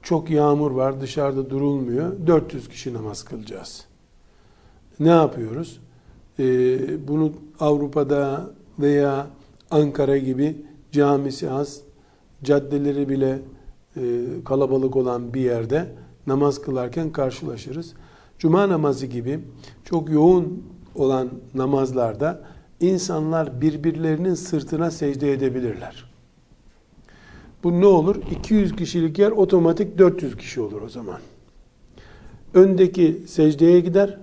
Çok yağmur var, dışarıda durulmuyor. 400 kişi namaz kılacağız. Ne yapıyoruz? Ee, bunu Avrupa'da veya Ankara gibi camisi az, caddeleri bile e, kalabalık olan bir yerde namaz kılarken karşılaşırız. Cuma namazı gibi çok yoğun olan namazlarda insanlar birbirlerinin sırtına secde edebilirler. Bu ne olur? 200 kişilik yer otomatik 400 kişi olur o zaman. Öndeki secdeye gider.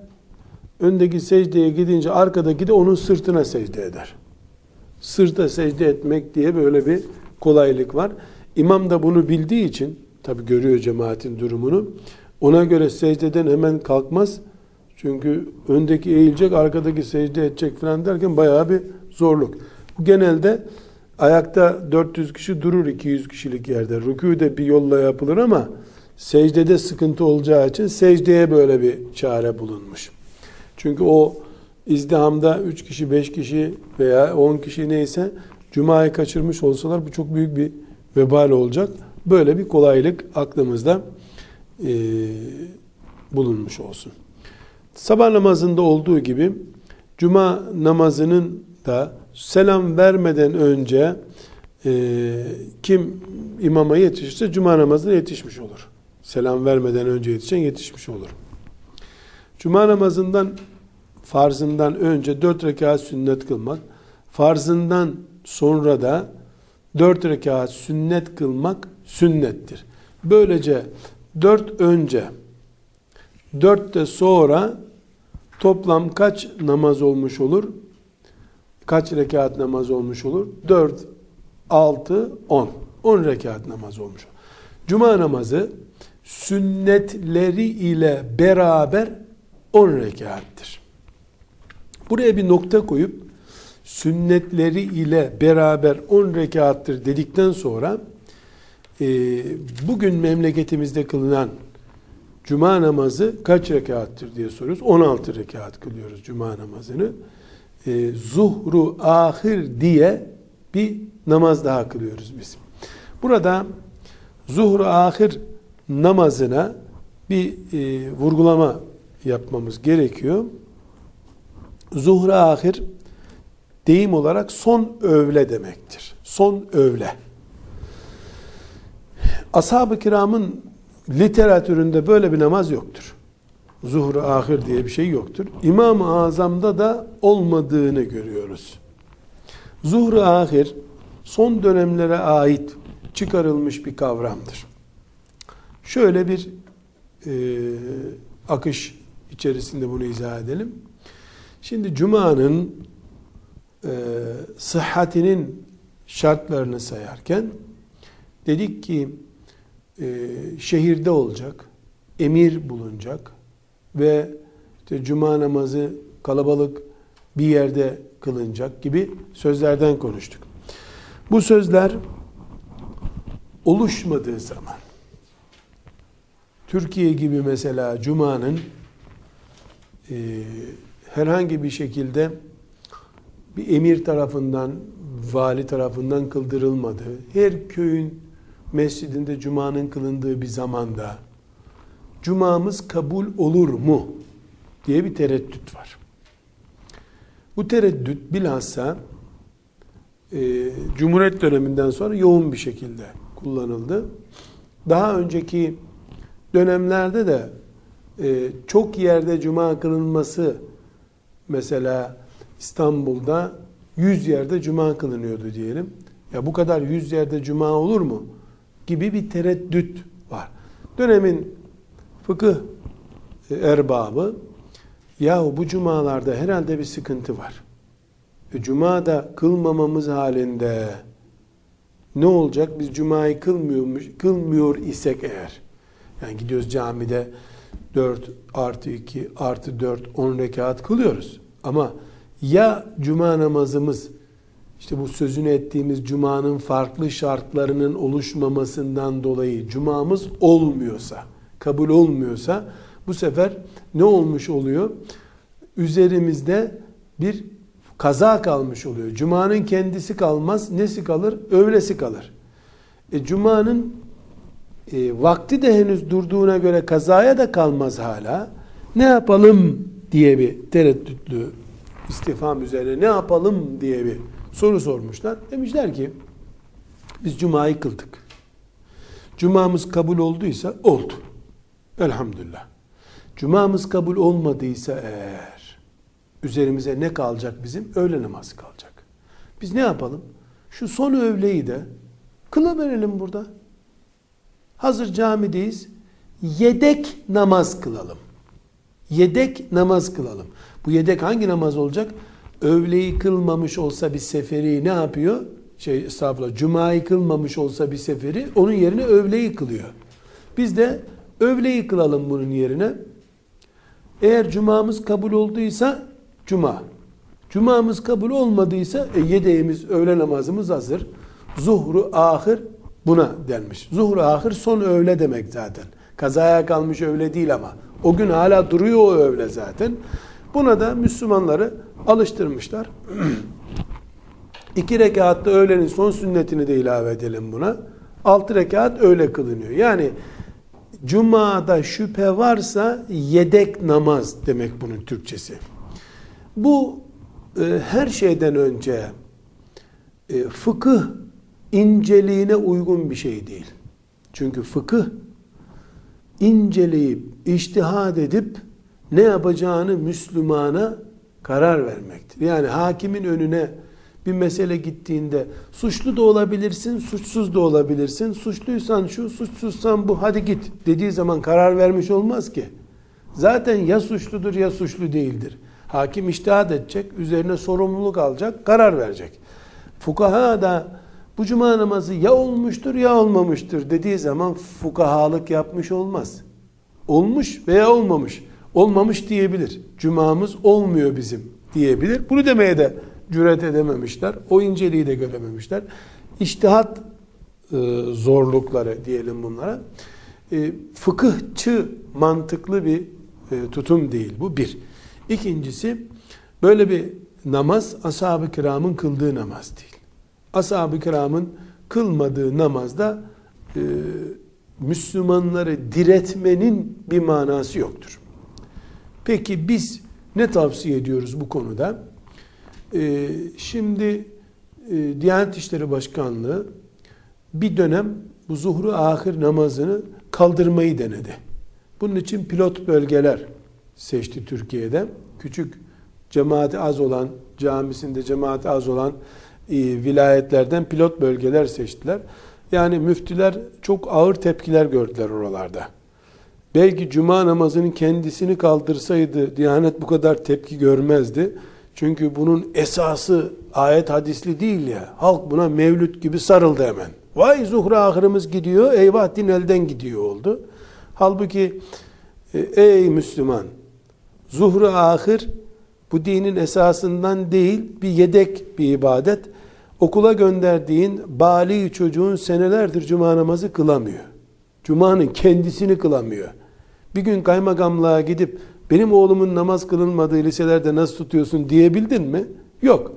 Öndeki secdeye gidince arkadaki de onun sırtına secde eder. Sırta secde etmek diye böyle bir kolaylık var. İmam da bunu bildiği için tabi görüyor cemaatin durumunu. Ona göre secdeden hemen kalkmaz. Çünkü öndeki eğilecek, arkadaki secde edecek falan derken bayağı bir zorluk. Bu genelde ayakta 400 kişi durur 200 kişilik yerde. Rükû de bir yolla yapılır ama secdede sıkıntı olacağı için secdeye böyle bir çare bulunmuş. Çünkü o izdihamda 3 kişi, 5 kişi veya 10 kişi neyse Cuma'yı kaçırmış olsalar bu çok büyük bir vebal olacak. Böyle bir kolaylık aklımızda e, bulunmuş olsun. Sabah namazında olduğu gibi Cuma namazının da selam vermeden önce e, kim imama yetişirse Cuma namazına yetişmiş olur. Selam vermeden önce yetişen yetişmiş olur. Cuma namazından farzından önce dört rekat sünnet kılmak, farzından sonra da dört rekat sünnet kılmak sünnettir. Böylece dört önce, dört de sonra toplam kaç namaz olmuş olur? Kaç rekat namaz olmuş olur? Dört, altı, on. On rekat namaz olmuş olur. Cuma namazı sünnetleri ile beraber on rekattir. Buraya bir nokta koyup sünnetleri ile beraber 10 rekattır dedikten sonra e, bugün memleketimizde kılınan cuma namazı kaç rekattır diye soruyoruz. 16 rekat kılıyoruz cuma namazını. E, zuhru ahir diye bir namaz daha kılıyoruz biz. Burada zuhru ahir namazına bir e, vurgulama yapmamız gerekiyor. Zuhru ahir deyim olarak son övle demektir. Son övle. Ashab-ı kiramın literatüründe böyle bir namaz yoktur. Zuhru ahir diye bir şey yoktur. İmam-ı Azam'da da olmadığını görüyoruz. Zuhru ahir son dönemlere ait çıkarılmış bir kavramdır. Şöyle bir e, akış içerisinde bunu izah edelim. Şimdi Cuma'nın e, sıhhatinin şartlarını sayarken dedik ki e, şehirde olacak, emir bulunacak ve işte cuma namazı kalabalık bir yerde kılınacak gibi sözlerden konuştuk. Bu sözler oluşmadığı zaman Türkiye gibi mesela Cuma'nın e, herhangi bir şekilde bir emir tarafından, vali tarafından kıldırılmadığı, her köyün mescidinde cumanın kılındığı bir zamanda cumamız kabul olur mu diye bir tereddüt var. Bu tereddüt bilhassa e, Cumhuriyet döneminden sonra yoğun bir şekilde kullanıldı. Daha önceki dönemlerde de e, çok yerde cuma kılınması mesela İstanbul'da 100 yerde cuma kılınıyordu diyelim. Ya bu kadar 100 yerde cuma olur mu? Gibi bir tereddüt var. Dönemin fıkıh erbabı yahu bu cumalarda herhalde bir sıkıntı var. E, cumada kılmamamız halinde ne olacak? Biz cumayı kılmıyormuş, kılmıyor isek eğer. Yani gidiyoruz camide 4 artı 2 artı 4 10 rekat kılıyoruz. Ama ya cuma namazımız işte bu sözünü ettiğimiz cumanın farklı şartlarının oluşmamasından dolayı cumamız olmuyorsa, kabul olmuyorsa bu sefer ne olmuş oluyor? Üzerimizde bir kaza kalmış oluyor. Cuma'nın kendisi kalmaz, nesi kalır? Öğlesi kalır. E, Cuma'nın e, vakti de henüz durduğuna göre kazaya da kalmaz hala. Ne yapalım diye bir tereddütlü istifam üzerine ne yapalım diye bir soru sormuşlar. Demişler ki biz cumayı kıldık. Cumamız kabul olduysa oldu. Elhamdülillah. Cumamız kabul olmadıysa eğer üzerimize ne kalacak bizim? Öğle namazı kalacak. Biz ne yapalım? Şu son öğleyi de kılıverelim burada. Hazır camideyiz. Yedek namaz kılalım. Yedek namaz kılalım. Bu yedek hangi namaz olacak? Öğleyi kılmamış olsa bir seferi ne yapıyor? Şey estağfurullah, cumayı kılmamış olsa bir seferi onun yerine öğleyi kılıyor. Biz de öğleyi kılalım bunun yerine. Eğer cumamız kabul olduysa cuma. Cumamız kabul olmadıysa e, yedeğimiz, öğle namazımız hazır. Zuhru ahir buna denmiş. Zuhru ahir son öğle demek zaten. Kazaya kalmış öğle değil ama. O gün hala duruyor o öğle zaten. Buna da Müslümanları alıştırmışlar. İki rekatta öğlenin son sünnetini de ilave edelim buna. Altı rekat öğle kılınıyor. Yani Cuma'da şüphe varsa yedek namaz demek bunun Türkçesi. Bu e, her şeyden önce e, fıkıh inceliğine uygun bir şey değil. Çünkü fıkıh inceleyip, iştihad edip ne yapacağını Müslümana karar vermektir. Yani hakimin önüne bir mesele gittiğinde suçlu da olabilirsin, suçsuz da olabilirsin. Suçluysan şu, suçsuzsan bu hadi git dediği zaman karar vermiş olmaz ki. Zaten ya suçludur ya suçlu değildir. Hakim iştihad edecek, üzerine sorumluluk alacak, karar verecek. Fukaha da bu cuma namazı ya olmuştur ya olmamıştır dediği zaman fukahalık yapmış olmaz. Olmuş veya olmamış. Olmamış diyebilir. Cumamız olmuyor bizim diyebilir. Bunu demeye de cüret edememişler. O inceliği de görememişler. İştihat e, zorlukları diyelim bunlara. E, fıkıhçı mantıklı bir e, tutum değil bu bir. İkincisi böyle bir namaz ashab-ı kiramın kıldığı namaz değil. Ashab-ı kiramın kılmadığı namazda e, Müslümanları diretmenin bir manası yoktur. Peki biz ne tavsiye ediyoruz bu konuda? Ee, şimdi e, Diyanet İşleri Başkanlığı bir dönem bu zuhru ahir namazını kaldırmayı denedi. Bunun için pilot bölgeler seçti Türkiye'de. Küçük cemaati az olan, camisinde cemaati az olan e, vilayetlerden pilot bölgeler seçtiler. Yani müftüler çok ağır tepkiler gördüler oralarda. Belki cuma namazının kendisini kaldırsaydı Diyanet bu kadar tepki görmezdi. Çünkü bunun esası ayet hadisli değil ya. Halk buna mevlüt gibi sarıldı hemen. Vay zuhra ahırımız gidiyor, eyvah din elden gidiyor oldu. Halbuki e, ey Müslüman, zuhra ahir bu dinin esasından değil, bir yedek bir ibadet. Okula gönderdiğin bali çocuğun senelerdir cuma namazı kılamıyor. Cuma'nın kendisini kılamıyor. Bir gün kaymakamlığa gidip benim oğlumun namaz kılınmadığı liselerde nasıl tutuyorsun diyebildin mi? Yok.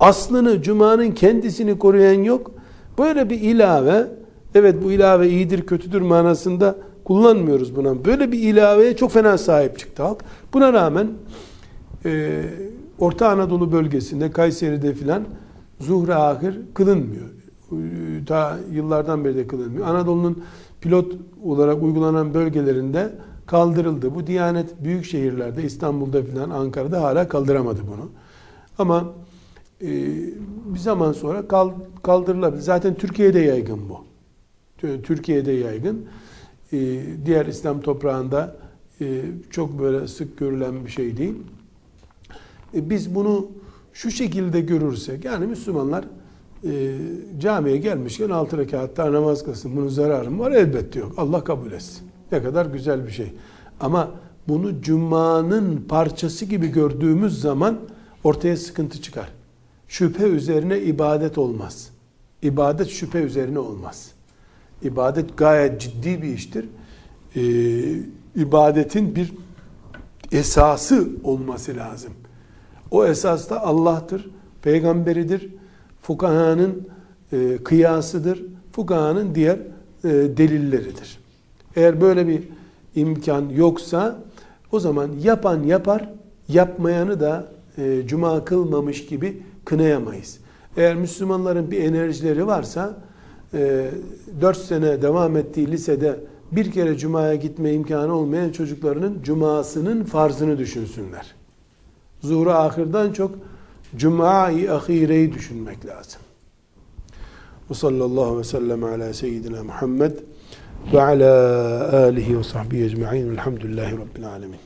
Aslını, Cuma'nın kendisini koruyan yok. Böyle bir ilave, evet bu ilave iyidir, kötüdür manasında kullanmıyoruz buna. Böyle bir ilaveye çok fena sahip çıktı halk. Buna rağmen e, Orta Anadolu bölgesinde, Kayseri'de filan zuhre ahir kılınmıyor. Ta yıllardan beri de kılınmıyor. Anadolu'nun pilot olarak uygulanan bölgelerinde kaldırıldı. Bu Diyanet büyük şehirlerde İstanbul'da filan Ankara'da hala kaldıramadı bunu. Ama e, bir zaman sonra kaldırılabilir. Zaten Türkiye'de yaygın bu. Türkiye'de yaygın. E, diğer İslam toprağında e, çok böyle sık görülen bir şey değil. E, biz bunu şu şekilde görürsek yani Müslümanlar e, camiye gelmişken altı rekatta namaz kılsın. Bunun zararı mı var? Elbette yok. Allah kabul etsin. Ne kadar güzel bir şey. Ama bunu Cuma'nın parçası gibi gördüğümüz zaman ortaya sıkıntı çıkar. Şüphe üzerine ibadet olmaz. İbadet şüphe üzerine olmaz. İbadet gayet ciddi bir iştir. Ee, ibadetin bir esası olması lazım. O esas da Allah'tır, peygamberidir, fukahanın e, kıyasıdır, fukahanın diğer e, delilleridir. Eğer böyle bir imkan yoksa o zaman yapan yapar, yapmayanı da e, cuma kılmamış gibi kınayamayız. Eğer Müslümanların bir enerjileri varsa 4 sene devam ettiği lisede bir kere cumaya gitme imkanı olmayan çocuklarının cumasının farzını düşünsünler. Zuhru ahirden çok cuma-i ahireyi düşünmek lazım. Ve sallallahu ve sellem ala seyyidina Muhammed ve ala alihi ve sahbihi ecma'in velhamdülillahi rabbil alemin.